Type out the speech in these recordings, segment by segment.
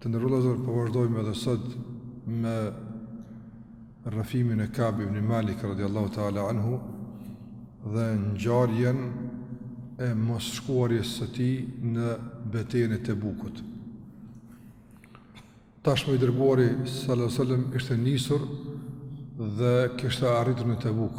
Të nderuar vëllezër, po vazhdojmë edhe sot me rrëfimin e Kab ibn Malik radiallahu ta'ala anhu dhe ngjarjen e mosshkuarjes së tij në betejën e Tebukut. Tashmë i dërguari sallallahu alaihi wasallam ishte nisur dhe kishte arritur në Tebuk.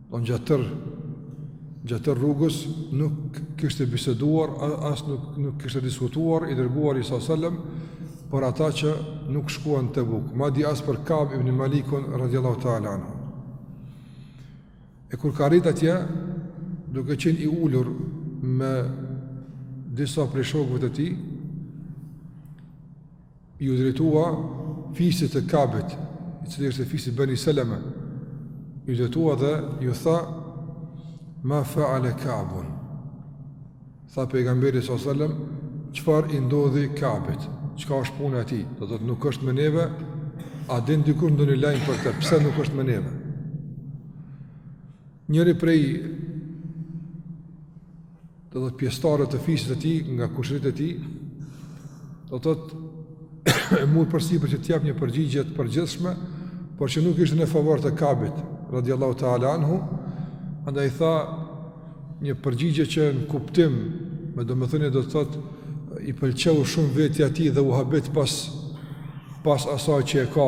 Don gjatë tërë gjatë tërë rrugës nuk kishte biseduar as nuk nuk kishte diskutuar i dërguari sallam për ata që nuk shkuan Tebuk, madje as për Kab ibn Malikun radhiyallahu ta'ala anhu. E kur ka arrit atje, duke qenë i ulur me disa prej shokëve të tij, Iu drejtua fisit të Kabit, i cili ishte fisi Beni Seleme, iu drejtua dhe iu tha, ma feale Kabun. Tha pejgamberi s.a.s. Çfarë i ndodhi Kabit? Çka është puna e tij? Do thotë nuk është me neve, a din dikush ndonjë lajm për të, pse nuk është me neve? Njëri prej do thotë pjesëtarëve të fisit të tij, nga kushërinjtë e tij, do të thotë e mur përsipër që t'jep një përgjigje të përgjithshme, por që nuk ishte në favor të Kabit, radiallahu ta'ala anhu, andaj i tha një përgjigje që në kuptim, me domethënie do të thotë i pëlqeu shumë vetja e tij dhe u habit pas, pas asaj që e ka,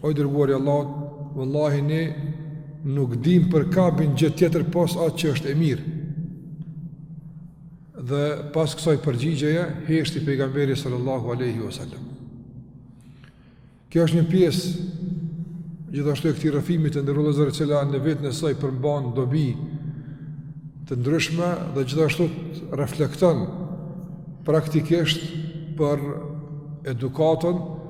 O i dërguar i Allahut, vallahi ne nuk dimë për Kabin gjë tjetër pos atë që është e mirë. Dhe pas kësaj përgjigjeje, heshti pejgamberi sallallahu alaihi wasallam. Kjo është një pjesë gjithashtu e këtij rrëfimi të nderuar vëllezër, e cila në veten e saj përmban dobi të ndryshme dhe gjithashtu reflekton praktikisht për edukatën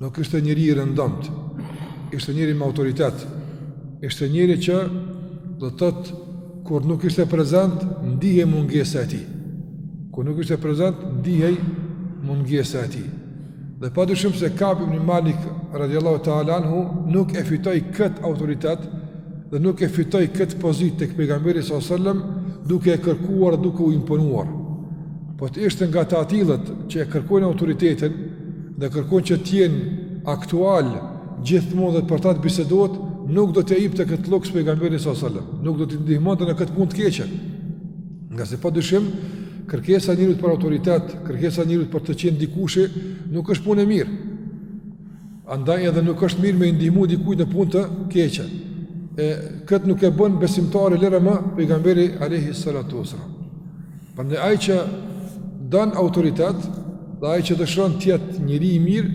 Nuk ishte njeri i rëndomtë, ishte njeri me autoritet, ishte njeri që do të thotë kur nuk ishte prezent, ndihej mungesa e tij. Kur nuk ishte prezent, ndihej mungesa e tij. Dhe pa dyshim se Kab ibn Malik, radiallahu ta'ala anhu, nuk e fitoi këtë autoritet dhe nuk e fitoi këtë pozitë tek pejgamberi sallam duke e kërkuar duke u imponuar. Po të ishte nga të atillët që e kërkojnë autoritetin, dhe kërkojnë që të jenë aktualë gjithmonë dhe për ta të bisedohet, nuk do t'i jepte këtë luks pejgamberi sallallahu alajhi wasallam. Nuk do t'i ndihmonte në këtë punë të keqe. Ngase pa dyshim, kërkesa e njeriut për autoritet, kërkesa e njeriut për të qenë dikushi, nuk është punë e mirë. Andaj edhe nuk është mirë me i ndihmu dikujt në punë të keqe. E, këtë nuk e bën besimtari, lëre më, pejgamberi alejhi salatu wasallam. Prandaj ai që don autoritet dhe ai që dëshiron të jetë njeri i mirë,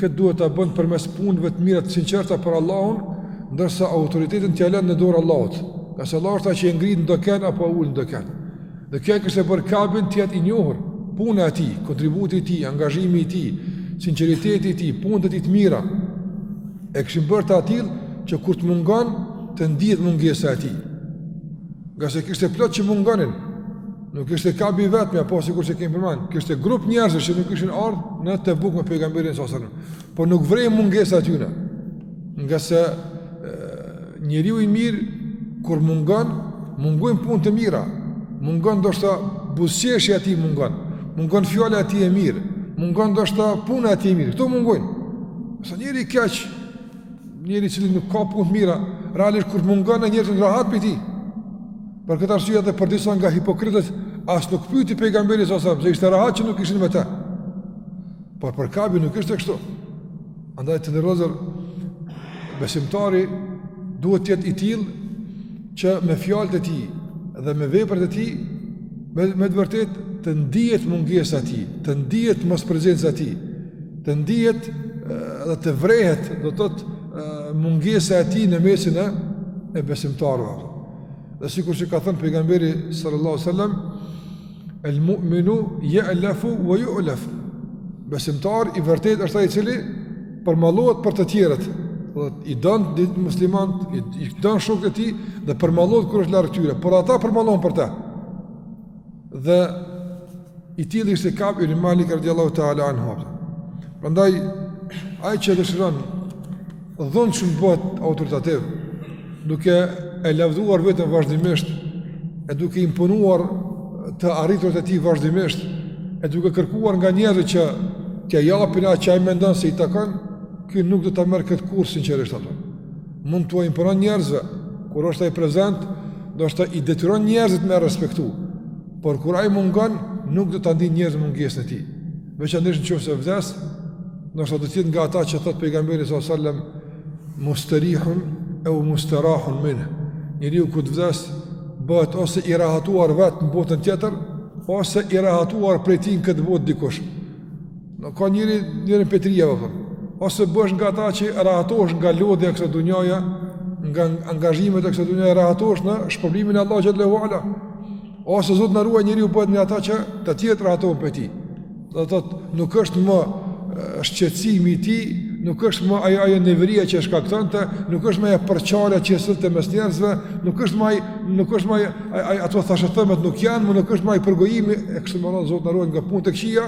këtë duhet ta bën përmes punëve të mira të sinqerta për Allahun, ndërsa autoritetin t'ia lënë në dorë Allahut. Ngase Allahu është ai që e ngrit ndokënd apo ul ndokënd. Dhe kjo e kishte bërë Kabin të jetë i njohur, puna e tij, kontributi i tij, angazhimi i tij, sinqeriteti i tij, punët e tij të mira. E kishin bërë të atillë që kur të mungon të ndihet mungesa e tij. Ngase kishte plot që mungonin, nuk ishte Kabi vetëm apo sikurse kemi përmend, kishte grup njerëzve që nuk kishin ardhë në Tebuk me pejgamberin sallallahu alajhi wasallam, por nuk vrehej mungesa e tyne, ngase njeriu i mirë, kur mungon, mungojnë punët e mira, mungon ndoshta buzëqeshja e tij mungon, mungon fjala e tij e mirë, mungon ndoshta puna e tij e mirë, këto mungojnë, sa njeri i keq, Njeri i cili nuk ka punë të mira, realisht kur mungon janë njerëzit rahat prej tij. Për këtë arsye edhe për disa nga hipokritët as nuk pyeti pejgamberi sallallahu alajhi wasallam, se ishte rahat që nuk ishin me të. Por për Kabin nuk ishte kështu. Andaj të nderuar besimtari duhet të jetë i tillë që me fjalët e tij dhe me veprat e tij me me të vërtetë të ndihet mungesa e tij, të ndihet mosprezenca e tij. Të ndihet dhe të vrehet, do të thotë mungesa e tij në mesin e e besimtarëve. Dhe sikur që ka thënë pejgamberi sallallahu alajhi wasallam, el mu'minu ya'lafu wa yu'laf. Besimtar i vërtetë është ai i cili përmallohet për të tjerët. Do të thotë i don dit muslimanët, i, i don shokët e tij dhe përmallohet kur është larg tyre, por ata përmallohen për të. Dhe I tilli ishte Kab ibn Malik radiallahu ta'ala anhu. Prandaj, ai që e dëshiron, dhunshëm të bëhet autoritativ, duke e lavduar veten vazhdimisht, e duke imponuar të arriturat e tij vazhdimisht, e duke kërkuar nga njerëzit që t'ia japin atë që ai mendon se i takon, ky nuk do ta merr këtë kurrë sinqerisht ato. Mund t'ua imponon njerëzve, kur është ai prezent, ndoshta i detyron njerëzit me e respektu. Por kur ai mungon, nuk do ta ndinë njerëzit mungesën e tij. Veçanërisht në qoftë se vdes, ndoshta do të jetë nga ata që thotë pejgamberi sallallahu alajhi wasallam mustarihun aw mustarahun minhu. Njeriu kur vdes, bëhet ose i rahatuar vetë në botën tjetër, ose i rahatuar prej tij në këtë botë dikush. Nuk ka njeri, njërën prej të dyjave, domethënë. Ose bëhesh nga ata që rahatohesh nga lodhja e kësaj dunjaje, nga angazhimet e kësaj dunjaje, rahatohesh në shpërblimin e Allahut xhele ue ala. Ose Zot na ruaj njeriu bëhet nga ata që të tjerët rahatohen prej tij. Do të thotë nuk është më shqetësimi i tij, nuk është më ajo ajo neveria që shkaktonte, nuk është më ajo përçarja që sillte mes njerëzve, nuk është më nuk është më Ai ai ato thashethemet nuk janë, më nuk është më ai përgojimi e kështu me radhë Zot na ruaj nga punët e këqija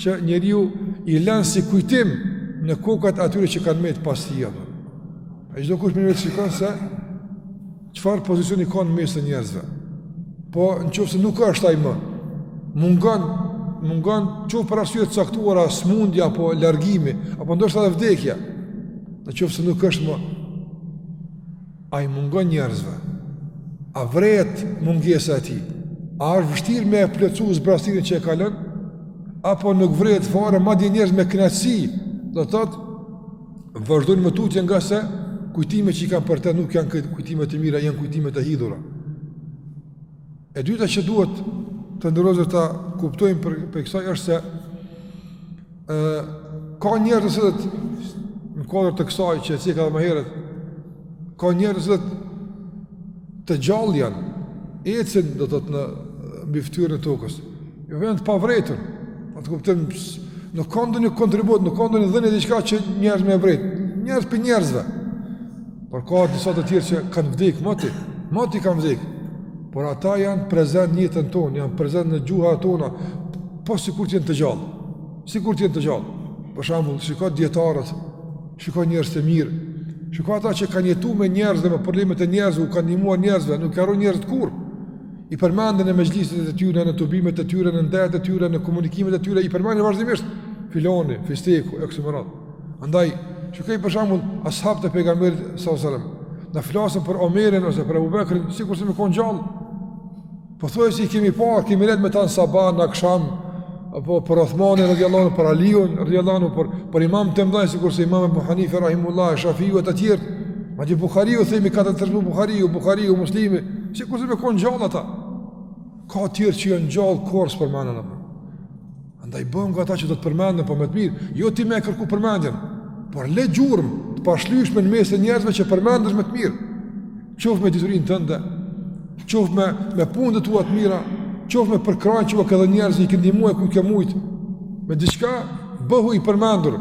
që njeriu i lën si kujtim në kokat e atyre që kanë mbet pas tij. Ai çdokush me vete shikon se çfarë pozicioni ka në mes të njerëzve. Po në qoftë se nuk është ai më, mungon mungon qoftë për arsye të caktuara smundja apo largimi, apo ndoshta edhe vdekja. Në qoftë se nuk është më A i mungon njerëzve? A vret mungesa e tij? A është vështirë me e plotësu zbrazëtinë që e ka lënë? Apo nuk vret fare madje njerëzit me kënaqësi do të thotë vazhdojnë më tutje ngase kujtimet që i kanë për të nuk janë kujtime të mira, janë kujtime të hidhura? E dyta që duhet të ndërozër ta kuptojmë prej, prej kësaj është se e, ka njerëz të cilët në kuadër të kësaj që e ceka edhe më herët ka njerëz të cilët të gjallë janë ecin do të thotë mbi fytyrën e tokës janë të pavërejtur ta kuptojmë nuk ka ndonjë kontribut nuk ka ndonjë dhënë e diçka që njerëz me e vrejt njerëz prej njerëzve Por ka disa të tjerë që kanë vdek moti, moti kanë vdek. Por ata janë prezent në jetën tonë, janë prezent në gjuhët tona, po sikur të jenë të gjallë. Sikur të jenë të gjallë. Për shembull, shikoji dijetarët, shikoji njerëzit e mirë, shikoji ata që kanë jetu me njerëz dhe me problemet e njerëzve, u kanë ndihmuar njerëzve, nuk i harrojnë njerëzit kurrë. I përmendin në mexhliset e tyre, në tubimet e tyre, në ndejat e tyre, në komunikimet e tyre, i përmendin vazhdimisht filani, fisteku, eksumerat. Andaj, shikoji për shembull, ashabët e pejgamberit s.a.s. Na flasim për Omerin ose për Ebu Bekrin, sikurse me konë gjallë. Po thua si i kemi parë, kemi ndejtë me ta në Sabah, në Aksham, apo për Othmanin, radijallahu anhu, për Aliun, radijallahu anhu, për, për imamët e mdhaj, sikurse imam Ebu Hanife, Rahimehullah, Shafiu e të tjerët. Madje Buhariu, themi, ka transmetu Buhariu, Buhariu, Muslimi, sikurse me konë gjallë ata. Ka tjerë që janë gjallë kurrë s'përmenden, apo. Andaj bëhu nga ata që do të përmenden, po me të mirë, jo ti me e kërku përmendjen, por le gjurmë të pashlyshme në mes të njerëzve që të përmendesh me të mirë, qoftë me diturinë tënde, qoftë me, me punët e tua të mira, qoftë me përkrahjen që ua ke dhënë njerëzve i ke ndihmuar ku ke mujt, me diçka bëhu i përmendur,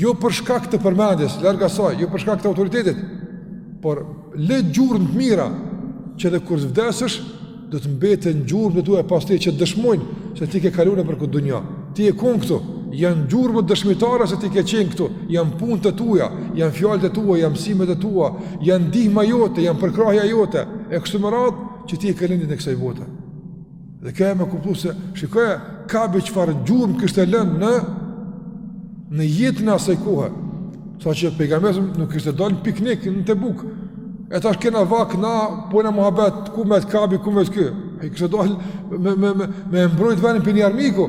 jo për shkak të përmendjes, larg asaj, jo për shkak të autoritetit, por le gjurmë të mira, që edhe kur të vdesësh, do të mbeten gjurmët e tua pas teje që dëshmojnë se ti ke kaluar për këtë dunja. Ti je kon këtu, janë gjurmë dëshmitare se ti ke qenë këtu, janë punët e tua, janë fjalët e tua, janë mësimet e tua, janë ndihma jote, janë përkrahja jote e kështu me radhë që ti e ke lënë në kësaj bote. Dhe kjo jep me kuptu se shikoje Ka'bi çfarë gjurmë kishte lënë në në jetën e asaj kohe. Sa që pejgamberi nuk kishte dalë piknik në Tebuk, E tash kena vak na po n muhabet ku me Kabin ku me. Ai kishte dal me me me me mbrojt venin prej armiku.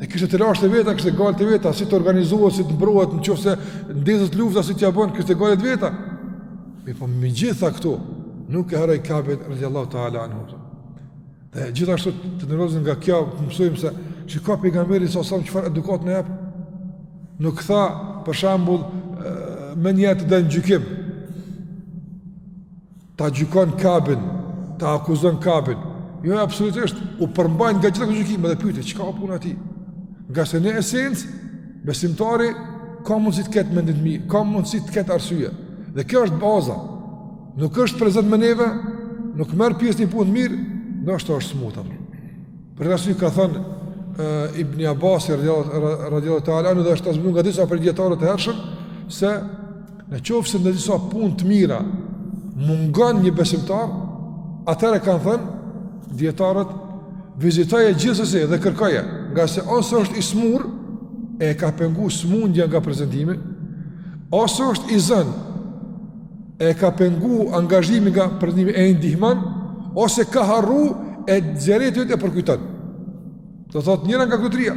E kishte telashet e veta, kishte gajlet e veta, si të organizohet, si të mbrohet nëse ndezet lufta si t'ia bon kishte gajlet e veta. Mirëpo me gjitha këto nuk e harroi Kabin radiallahu taala anhu. Dhe gjithashtu të nderuar, nga kjo mësojmë se shiko pejgamberi salallahu alejhi selam çfarë edukate na jep, nuk tha për shambull menjëherë të del n gjykim, ta gjykon kabin, ta akuzon kabin, jo e absolutisht, u përmbajt nga gjitha këto gjykime edhe pyeti, çka o puna ti? Ngase në esencë, besimtari ka mundësi të ketë mendim mirë, ka mundësi të ketë arsye, dhe kjo është baza, nuk është prezent me neve, nuk merr pjesë në një punë të mirë, ndoshta është smut. Për këtë arsye ka thënë uh, Ibn Abbasi radhiyallahu ta'ala anhu dhe është transmetuar nga disa prej dijetarëve të hershëm se në qoftë se në disa punë të mira mungon një besimtar, atëherë kanë thënë dijetarët vizitoje gjithsesi dhe kërkoje, ngase ose është i smur e ka pengu smundja nga prezentimi, ose është i zënë e ka pengu angazhimi nga prezentimi e ndihman, ose ka harru e zijareti jot e përkujton. Do thotë njëra nga këto tria,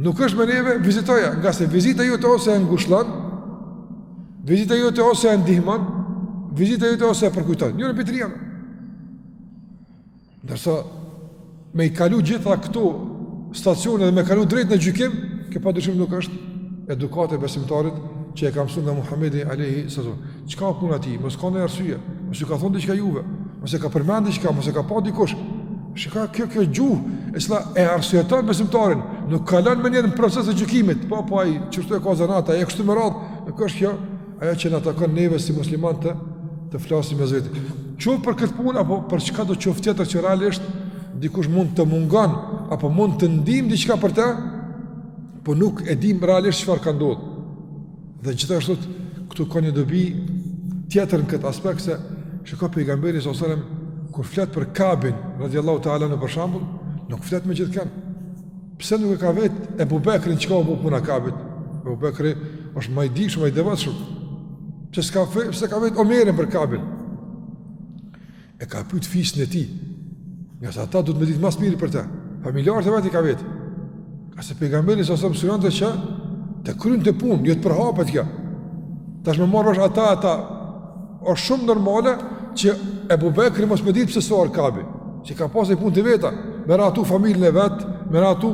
nuk është me neve vizitoje, ngase vizita jote ose e ngushllan, vizita jote ose e ndihman, vizita jote ose e përkujton. Njëra prej të Ndërsa me i kalu gjitha këto stacione dhe me kalu drejt në gjykim, kjo pa dushim nuk është edukatë e besimtarit që e ka msu nga Muhamedi alejhi selam. Çka puna tij? Mos ka naj arsye, mos ju ka thonë diçka juve, mos e ka përmend diçka, mos e ka pa dikush. Shiko kjo kjo gjuhë, e cila e arsyeton besimtarin, nuk kalan menjëherë në proces të gjykimit, po po, po po, ai qështu e ka zanat, e kështu më radhë, nuk është kjo, Ajo që na takon neve si muslimanë të të flasim mes veti. Qoftë për këtë punë apo për çkado qoftë tjetër që realisht dikush mund të mungon apo mund të ndijmë diçka për të, po nuk e dim realisht çfarë ka ndodhur. Dhe gjithashtu këtu ka një dobi tjetër në këtë aspekt se shiko pejgamberi sa selam kur flet për Kabin radiallahu taala anhu për shembull, nuk flet me gjithkënd. Pse nuk e ka vet Ebu Bekrin çka u bo puna kabit? Ebu Bekri osht ma i dijshëm, ma i devotshëm. Pse s'ka pse ka vet Omerin për kabin? E ka pyet fisin e tij. Ngase ata duhet me ditë ma së miri për të. Familjarët e vet i ka vet. Ngase pejgamberi salallahu alejhi selam synonte që të kryente punë, jo të përhapet kjo. Tash me marrë osht ata ata Është shumë normale që Ebu Bekri mos me ditë pse s'erdh Kabi, që ka pasë punët e veta, me rahatu familjen e vet, me rahatu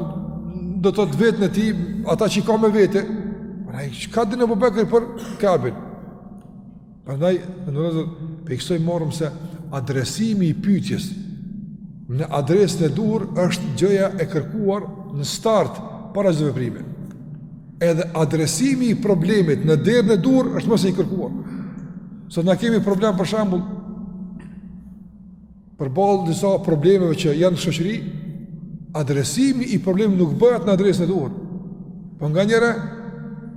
do të thotë veten e tij, ata që i ka me vete, prandaj çka din Ebu Bekri për Kabin. Prandaj, në në nëzër, prej kësaj marrim se adresimi i pyetjes në adresën e duhur është gjëja e kërkuar në start para çdo veprimi. Edhe adresimi i problemit në derën e duhur është më se i kërkuar. Sot na kemi problem për shembull, përballë disa problemeve që janë në shoqëri, adresimi i problemit nuk bëhet në adresën e duhur. Po nganjëherë,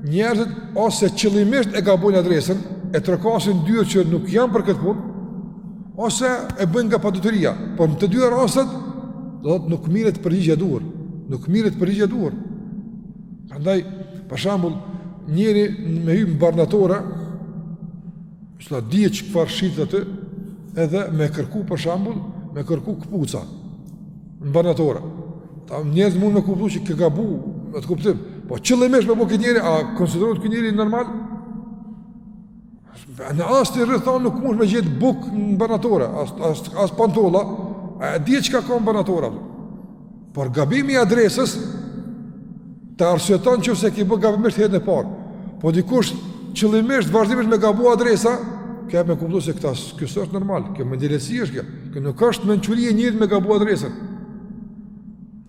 njerëzit ose qëllimisht e gabojnë adresën, e trokasin dyer që nuk janë për këtë punë, ose e bëjnë nga padituria, por në të dy rastet do thotë nuk mirret përgjigja e duhur, nuk mirret përgjigja e duhur. Prandaj, për shembull, njeri me hy në barnatore, që e di çfarë shitet aty, edhe me kërku për shembull, me kërku këpuca në barnatore. Ta njerëz mund me kuptu që ke gabu, atë kuptim. Po qëllimisht me bo këtë njeri, a konsiderohet ky njeri normal? Në asnjë rrethanë nuk mund me gjetë bukë në barnatore, as as, as pantolla, a e di çka ka në barnatore. Por gabimi i adresës të arsyeton qoftë se ke bë gabimisht herën e parë. Po dikush qëllimisht vazhdimisht me gabu adresa, ke me kuptu se kjo s'është normal, kjo mendjelehtësi është kjo, kjo nuk është mençuri e njerit me gabu adresën.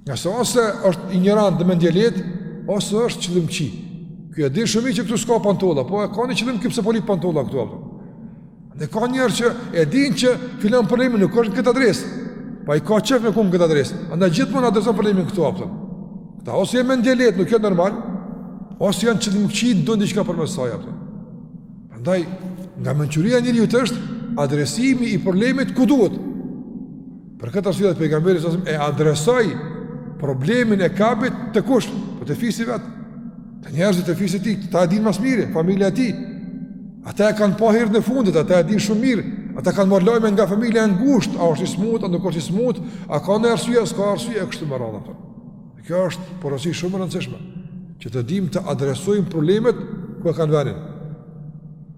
Ngase ose është injorant dhe mendjelehtë, ose është qëllimkeq. Ky e di shumë mirë që këtu s'ka pantolla, po e ka një qëllim ky pse po lyp pantolla këtu. Apo. Dhe ka njerëz që e din që filan problemi nuk është në këtë adresë, po ai ka qef me konë në këtë adresë, andaj gjithmonë e adreson problemin këtu. Apo. Këta ose janë mendjelehtë, nuk janë normal, ose janë qëllimkëqij, dojnë diçka përmes saj. Apo. Andaj, nga mençuria e njeriut është adresimi i problemit ku duhet, Për këtë arsye dhe pejgamberi salallahu alejhi ve selem e adresoi problemin e Kabit te kush, po te fisi i vet, te njerëzit e fisit tij, ata e dinë ma së miri, familja e tij, ata e kanë pa herën e fundit, ata e dinë shumë mirë, ata kanë marrë lajme nga familja e ngushtë, a është i smutë, a nuk është i smutë, a ka naj arsye, a s'ka arsye, e kështu me radhë, apo. Kjo është porosi shumë e rëndësishme, që të dimë t'i adresojmë problemet ku e kanë venin.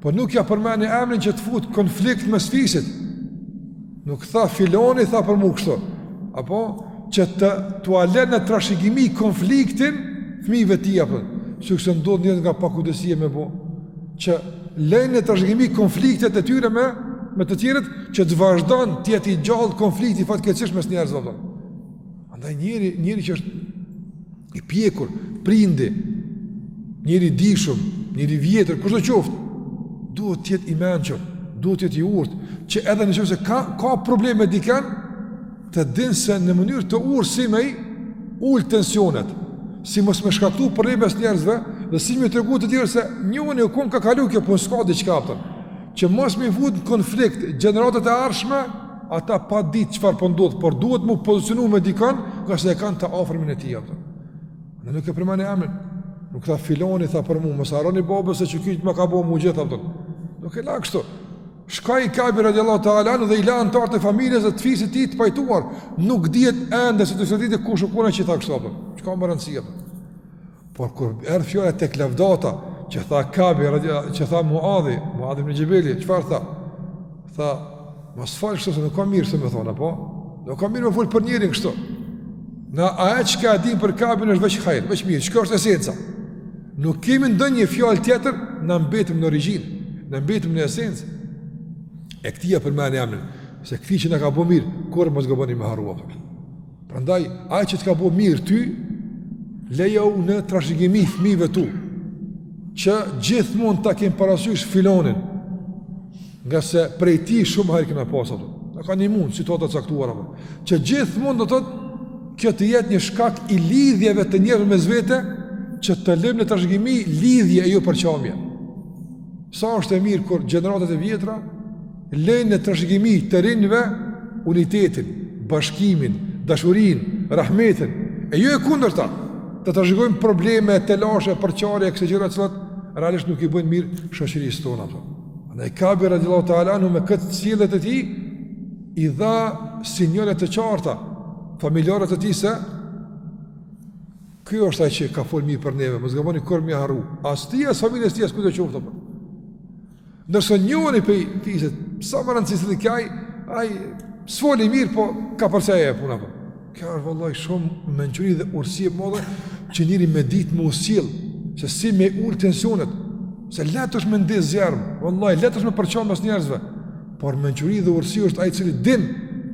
Po nuk ja përmendi emrin që të fut konflikt mes fisit. Nuk tha filani tha për mu kështu. Apo që t'ua len në trashëgimi konfliktin fmijve tij apo. Sikurse ndodh njerëz nga pakujdesia me bo. Që lejnë në trashëgimi konfliktet e tyre me, me të tjerët që të vazhdon të jetë gjallë konflikti fatkeqësisht mes njerëzve. Andaj njeri, njeri që është I pjekur, prindi, njeri i dijshëm, njeri i vjetër, kushdo qoftë, duhet të jetë i mençur, duhet të jetë i urtë, që edhe në qoftë se ka, ka probleme me dikën, të dinë se në mënyrë të urtë si me i ul tensionet, si mos me shkaktu përçarje mes njerëzve, dhe si me tregu të tjerë se një punë u kon, ka kalu kjo punë, s'ka diçka apëton, që mos me i fut në konflikt gjeneratat e ardhshme, Ata pa ditë çfarë po ndodh, por duhet mu pozicionu me dikon, ngase e kanë të afërmin e tij, apëton. Nuk e përmendi emrin, nuk tha filoni tha për mu, mos harroni babë se ky më ka bo mu gjithë, apëton. nuk e la kështu. Shkoi Kabi radiallahu ta'ala anhu dhe i la antarët e familjes dhe të fisit tij të pajtuar, nuk dihet ende sot e kësaj dite kush u kon ai që i tha kështu, apëton. S'ka më rëndësi, apëton. Por kur erdh fjala tek lavdata, çka tha Kabi, çka tha Muadhi, Muadh ibn Xhebeli, çfarë tha? Tha, mos fol kështu, se nuk ka mirë se me thonë, apo? Nuk ka mirë me folë për njerin kështu. Ne ajo çka dimë për Kabin është veç hajr, veç mirë, çka është esenca? Nuk kemi ndonjë fjalë tjetër, ne mbetemi në origjinë, ne mbetemi në esencë. E këtij ia përmend emrin, se këtij që na ka bo mirë, kurrë mos gaboni me harru, apo. Prandaj, ai që të ka bo mirë ty, lëjau në trashëgimi fëmijëve tu, që gjithmonë ta kenë parasysh filonin, ngase prej tij shumë hajr kena pasë, apo. Na ka ndihmu në situata të caktuara, apo. Që gjithmonë do të thotë kjo të jetë një shkak i lidhjeve të njerëzve mes vete, që të lëmë në trashëgimi lidhje e jo përçarje. Sa është e mirë kur gjeneratat e vjetra, Lënë në trashëgimi të rinjve unitetin, bashkimin, dashurinë, rahmetin, e jo e kundërta, të trashëgojnë probleme, telashe, përçarje, e kësi gjëra të cilat, realisht nuk i bëjnë mirë shoqërisë tonë. E Kabi radiallahu ta'ala anhu me këtë sjellje të tij, i dha sinjale të qarta familjarëve të tij se, ky është ai që ka folë mirë për neve, mos gaboni kurrë me ia harru, as atij, as familjes tij, as kujtdo qoftë, apo. Ndërsa njëri prej tij s'a me rëndësi se kjo ai ai s'foli mirë po ka përçaj e puna po. Kjo është vëlla shumë mençuri dhe urtësi e madhe që njeri me ditë me u sill se si me ul tensionet. Se lehtë është me ndezë zjarrm, vëlla, lehtë është me përça mes njerëzve, por mençuri dhe urtësi është ai i cili din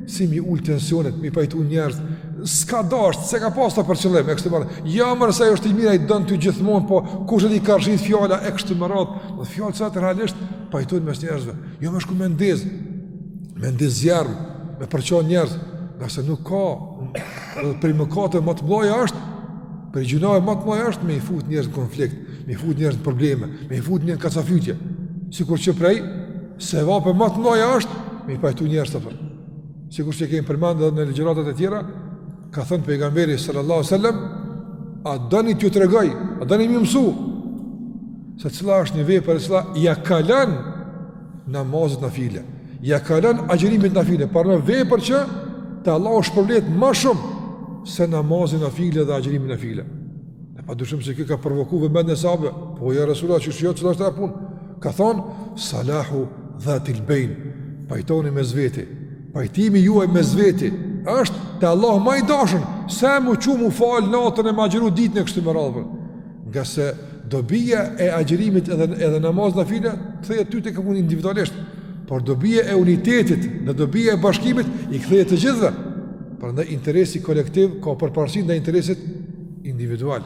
si mi ul tensionet, mi pajtu njerëz, s'ka dasht, s'e ka pasë për qëllim, e kështu me radhë, jo more se është i mirë ai, don ty gjithmonë, po kush e di i ka rrëshqit fjala, e kështu me radhë, Dhe fjalë të cilat realisht pajtojnë mes njerëzve, jo me shku me ndezë, me ndezë zjarr, me përça njerëz, ngase nuk ka, dhe prej mëkateve më të mdhaja është, prej gjynaheve më të mdhaja është, me i fut njerëz në konflikt, me i fut njerëz në probleme, me i fut njerëz në kacafytje, sikur që prej sevapeve më të mdhaja është, me i pajtu njerëzit, apo, sikur që kemi përmendë dhe në ligjëratat e tjera, Ka thënë pejgamberi sallallahu alaihi wasallam, a doni t'ju tregoj, a doni me mësu se cila është një vepër e cila ja kalon namazet nafile, ja kalon agjërimet nafile, pra një vepër që te Allahu shpërblehet më shumë se namazi nafile dhe agjërimi nafile. E pa dyshim se kjo ka provoku vëmendjen e sahabëve, po ja Resulullah thanë cila është ajo punë. Ka thonë, salahu dhatil bejn, pajtimi mes veti, Pajtimi juaj mes veti është te Allahu ma i dashur, se me u çu me u falë natën e me agjëru ditën e kështu me radhë. Ngase dobia e agjërimit edhe, edhe namazit nafile, kthehet ty të ka mu individualisht, por dobia e unitetit dhe dobia e bashkimit i kthehet të gjithëve. Prandaj interesi kolektiv ka përparësi ndaj interesit individual.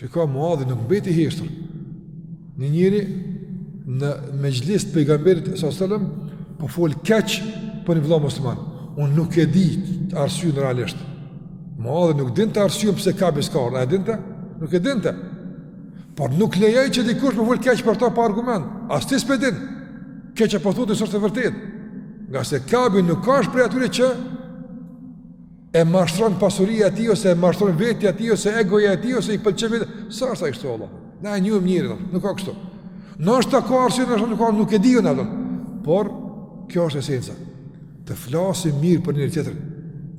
Shiko Muadhi nuk mbeti heshtur. Një njeri në mexhlis të pejgamberit s.a.s. po fol keq për një vëlla musliman. Unë nuk e di arsyen realisht. Muadhi nuk dinte arsyen pse Kabi s'ka ardhë, a e dinte? Nuk e dinte. Por nuk lejoi që dikush me fol keq për ta pa argument. As ti s'pe din. Kjo që po thu ti s'është e vërtetë. Ngase Kabi nuk ka qenë prej atyre që e mashtron pasuria e tij ose e mashtron vetja e tij ose egoja e tij ose i pëlqen vetja s'është ai kështu vallahi na e njohim njeri nuk ka kështu ndoshta ka arsye ndoshta nuk ka nuk e di unë atë por kjo është esenca të flasim mirë për njëri-tjetrin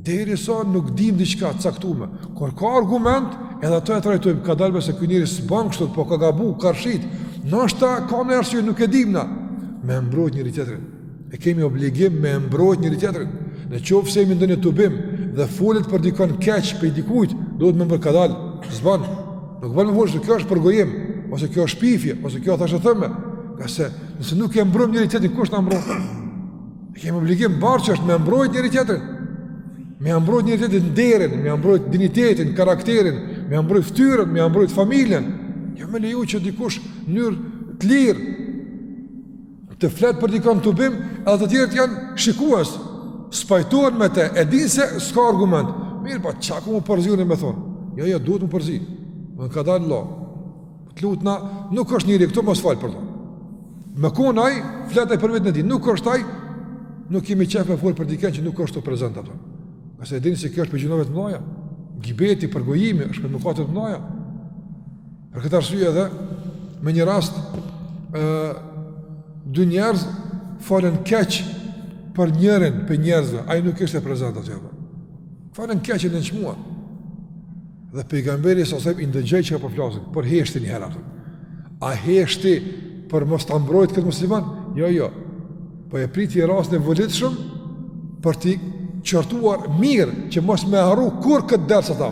derisa nuk dim diçka të caktuar kur ka argument edhe ato e trajtojmë kadalë se ky njeri s'bën kështu po ka gabu karshit ndoshta ka një arsye nuk e dim na me mbrojt njëri-tjetrin E kemi obligim me mbrojt njëri-tjetrin. Në qoftë se jemi në ndonjë tubim dhe folet për dikon keq prej dikujt, duhet me mbrojt kadal, s'ban. Nuk bënë me fol, kjo është përgojim, ose kjo është shpifje, ose kjo thashetheme. Ngase nëse nuk e mbrojmë njëri-tjetrin, kush na mbron? E kemi obligim pra që është me mbrojt njëri-tjetrin. Me mbrojt njëri-tjetrit nderin, me mbrojt dinjitetin, karakterin, me mbrojt ftyrën, me mbrojt familjen. Jo me leju që dikush në mënyrë të lirë, Të flet për dikon n'tubim, edhe të tjerët janë shikues. S'pajtohen me të, e dinë se s'ka argument. Mirëpo çka kam me u përzi unë me thon? Jo, jo, duhet me u përzi. Me kadalë vëlla. Të lutna, nuk është njeri këtu mos fol për të. Me kon ai flet ai për vetën e tij, nuk është ai. Nuk kemi çfarë me fol për dikën që nuk është prezent aty. Ngase e dimë se kjo është prej gjynaheve të mëdha. Gibeti përgojimi është prej mëkateve të mëdha. Për këtë arsye edhe me një rast ë dy njerëz folën keq për njërin prej njerëzve, ai nuk ishte prezent aty apo. Folën keq e nënçmuan. Dhe pejgamberi sallallahu alajhi wasallam i ndëgjoi çka po flasin, por heshti një herë atë. A heshti për mos ta mbrojt këtë musliman? Jo, jo. Po e priti rastin e volitshëm për t'i qortuar mirë që mos me harru kurrë këtë ders atë.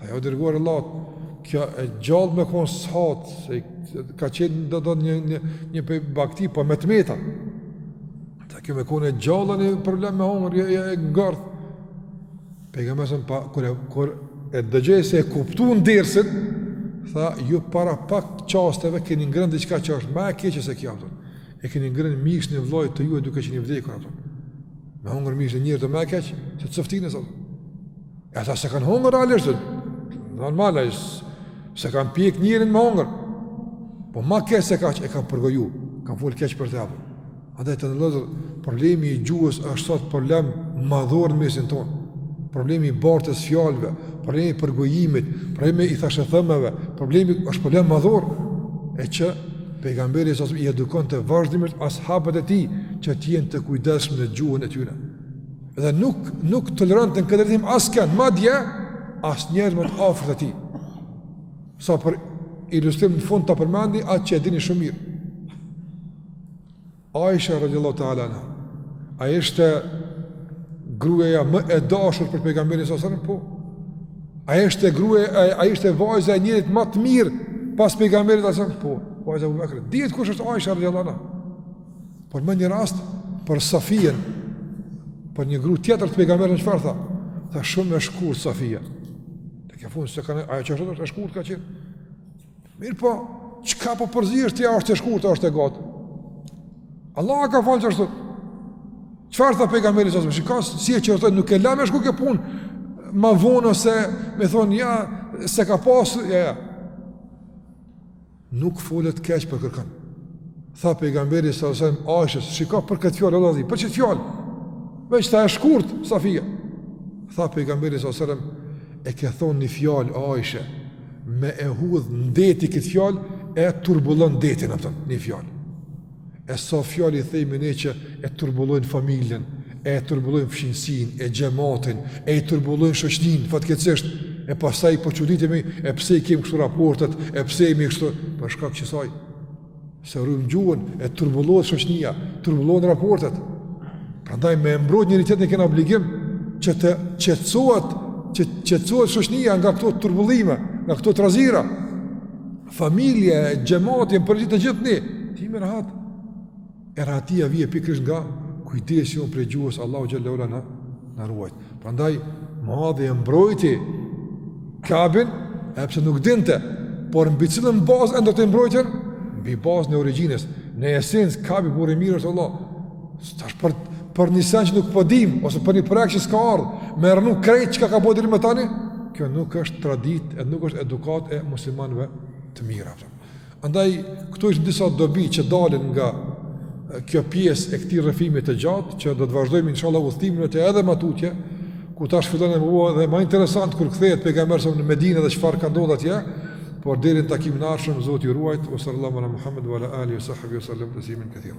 Tha o i Dërguar i Allahut, kjo e gjallë me konë s'hahet, se ka qenë do të një, një, një për bagëti, për po me të meta. Tha kjo me konë e gjallë një problem me hongër, e, e, e ngordht. Pejgamberi sallallahu alajhi wasallam, kur e, kur e dëgjoi se e kuptun dersin, tha ju para pak çasteve keni ngrënë diçka që është ma e keqe se kjo, a kupton. e keni ngrënë mishin e vllait të juve duke qenë i vdekur, a kupton. me hongër mishin e njerit ma e keqe, se të coftinë e E ta s'e kanë hongër realisht, normal s'e kanë pjek njerin me hongër, po ma keq se kaq, e kanë përgoju, kanë fol keq për të, a po. Andaj të nderuar vëllezër, problemi i gjuhës është sot problem madhor në mesin tonë, problemi i bartjes së fjalëve, problemi i përgojimit, problemi i thashethemeve, problemi është problem madhor, e që pejgamberi sallallahu alajhi wasallam i edukonte vazhdimisht ashabët e tij që t'jenë të kujdesshëm në gjuhën e tyre. Dhe nuk, nuk toleronte në këtë drejtim askënd, madje as njerëzit më të afërt të tij. Sa për ilustrim në fund ta përmendi, atë që e dini shumë mirë. Aisha radiallahu ta'ala anha, a ishte gruja më e dashur për pejgamberin sallallahu alajhi wasallam, po, a ishte gruja, a, a ishte vajza e njerit më të mirë pas pejgamberit sallallahu alajhi wasallam, po, vajza e Ebu Bekrit. Dihet kush është Aisha radiallahu anha, Por me një rast për Safien, për një gru tjetër të pejgamberit çfarë tha? Tha shumë e shkurt Safia. Tek e fundit se kanë, ajo që është është e shkurt ka qenë. Mirëpo, çka po përzihesh ti a është e shkurt, është e gatë? Allahu ka fal qysh është... Çfarë tha pejgamberi sallallahu alajhi wasallam? Shika, si e qortoi, nuk e la me shku kjo punë, ma vonë ose me thonë, ja, s'e ka pasë, ja, ja. Nuk folet keq për kërkan. Tha pejgamberi sallallahu alajhi wasallam Aishës, "Shika për këtë fjalë Allahu, për qit fjalë?" Veç tha e shkurt, Safia. Tha pejgamberi sallallahu alajhi wasallam, "E ke thonë një fjalë Aishë, me e hudh n'deti këtë fjalë e turbullon detin, a kupton, një fjalë." E sa fjalë i themi ne që e turbullojnë familjen, e turbullojnë fqinjësinë, e xhematin, e i turbullojnë shoqninë, fatkeqësisht, e pastaj po çuditemi, e pse i kemë kështu raportet, e pse jemi kështu, për shkak që saj, se rrëmë gjuën, e turbullojnë shëqnia, turbullojnë raportet, pra ndaj me embrojt një rritet në kena obligim, që të qetësohet, që të qetësohet shoqnia nga këto turbullime, nga këto trazira, familja, xhemati, e përgjith të gjithë ne, të jemi rahat, e rahatia vjen pikërisht nga kujdesi jonë prej gjuhës Allahu xhel-le na, na ruajt. Prandaj, Muadhi e mbrojti Kabin, edhe pse nuk dinte, por mbi cilën bazë e ndërtoi mbrojtjen, mbi bazën e origjinës, në esencë, Kabi burrë i mirë është Allah, Tash për për një sen që nuk po dimë ose për një herë që s'ka ardh, me rrënu krejt çka ka bo deri më tani, kjo nuk është traditë, e nuk është edukatë e muslimanëve të mirë. Andaj këto ishin disa dobi që dalin nga kjo pjesë e këtij rrëfimi të gjatë që do të vazhdojmë inshallah udhëtimin e tij edhe ma tutje, ku tash fillon me u bo edhe ma interesant kur kthehet pejgamberi sa në Medinë dhe çfarë ka ndodh atje, por deri në takimin e ardhshëm Zoti ju ruajt, sallallahu alaihi wa sallam Muhammed wa ala alihi wa sahbihi sallam teslimen kethira.